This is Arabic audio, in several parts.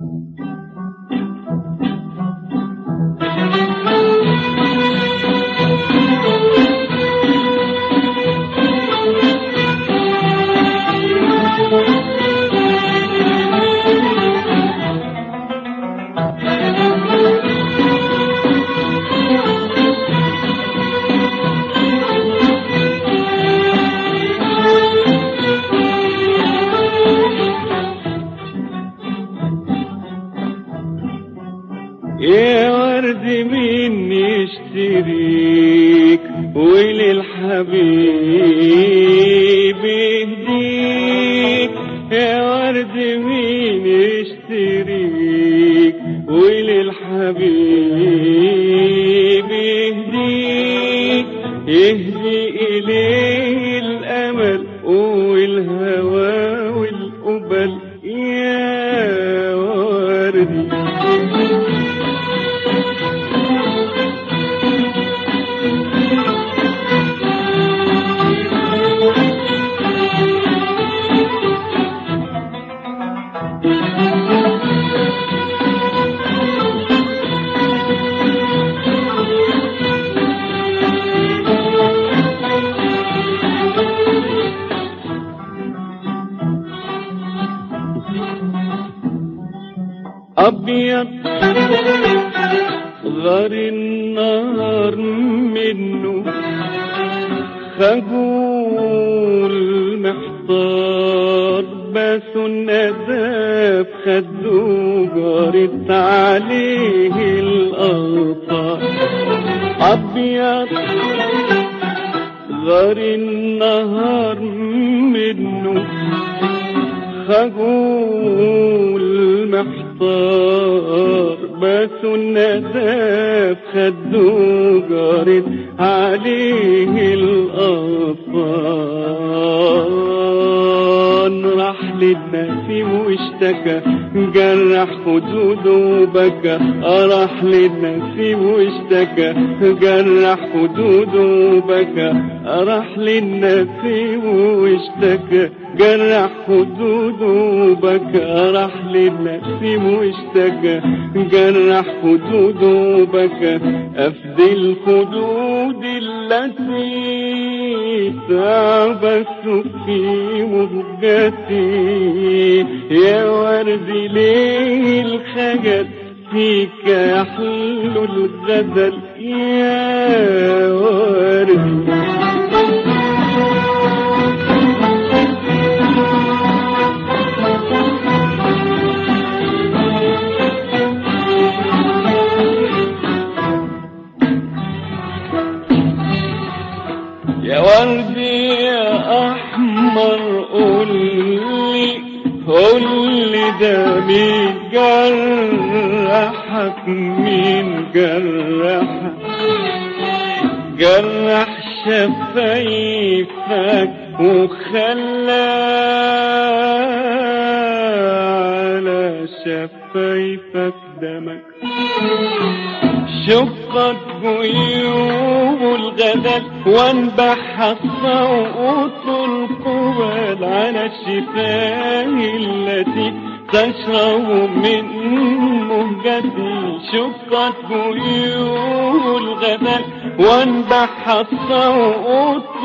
يا مين يشتريك وللحبيب يهديك. يا ورد مين يشتريك وللحبيب يهديك. يهدي إليه الأمل والهوى والقبل. يا وردي أبيض غار النهار منه خجول محتار. بس الندى خدو جارت عليه الأغطار أبيض. غار النهار منه خجول محتار بس الندى خدو جارت عليه الأطفال. راح للنسيم واشتكى جرح خدوده وبكى. راح للنسيم واشتكى جرح خدوده وبكى. راح للنسيم واشتكى جرح خدوده وبكى. راح للنسيم واشتكى جرح خدوده وبكى. أفدي الخدود التي تعبث في مهجتي. يا ورد ليه الخجل فيك يحل الغزل يا ورد مين جرحك مين جرحك جرح شفايفك وخلى على شفايفك دمك شقت جيوب الغزل وانبح الصوت القبل على الشفاه التي تشرب من مهجتي شقت جيوب الغزل وانبح الصوت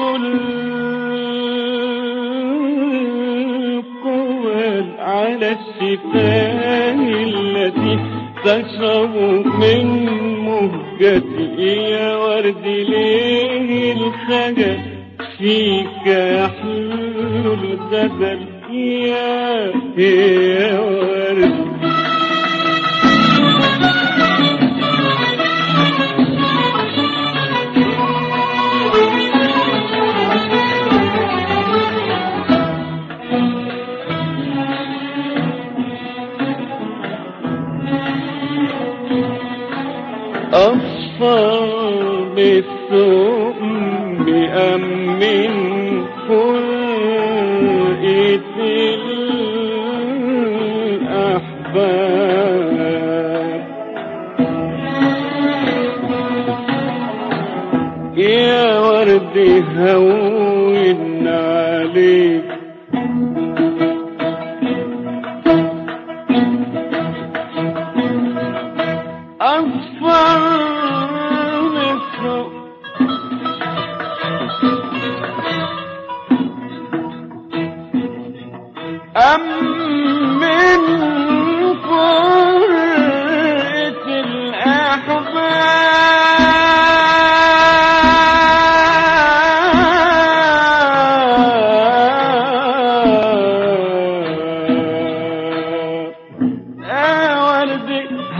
القبل على الشفاه التي تشرب من مهجتي يا ورد ليه الخجل فيك الغزل يا يا ورد أصفر بالثوم بأمن الأحباب. يا ورد هون.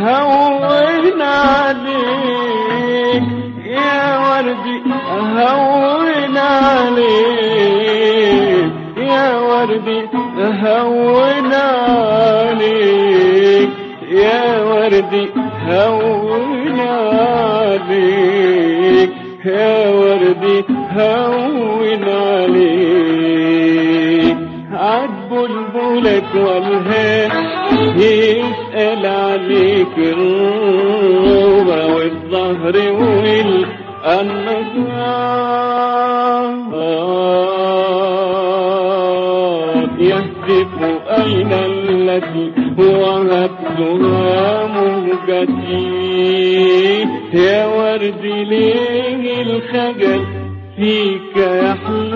هون عليك يا وردي هون عليك يا وردي هون عليك يا وردي هون عليك يا وردي هون عليك عالبلبلك والهاء يسأل عليك الروبة والظهر والأنهار يهتف أين التي وهبتها مهجتي يا وردي ليه الخجل فيك يحل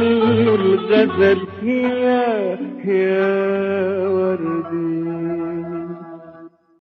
الغزل. يا يا وردي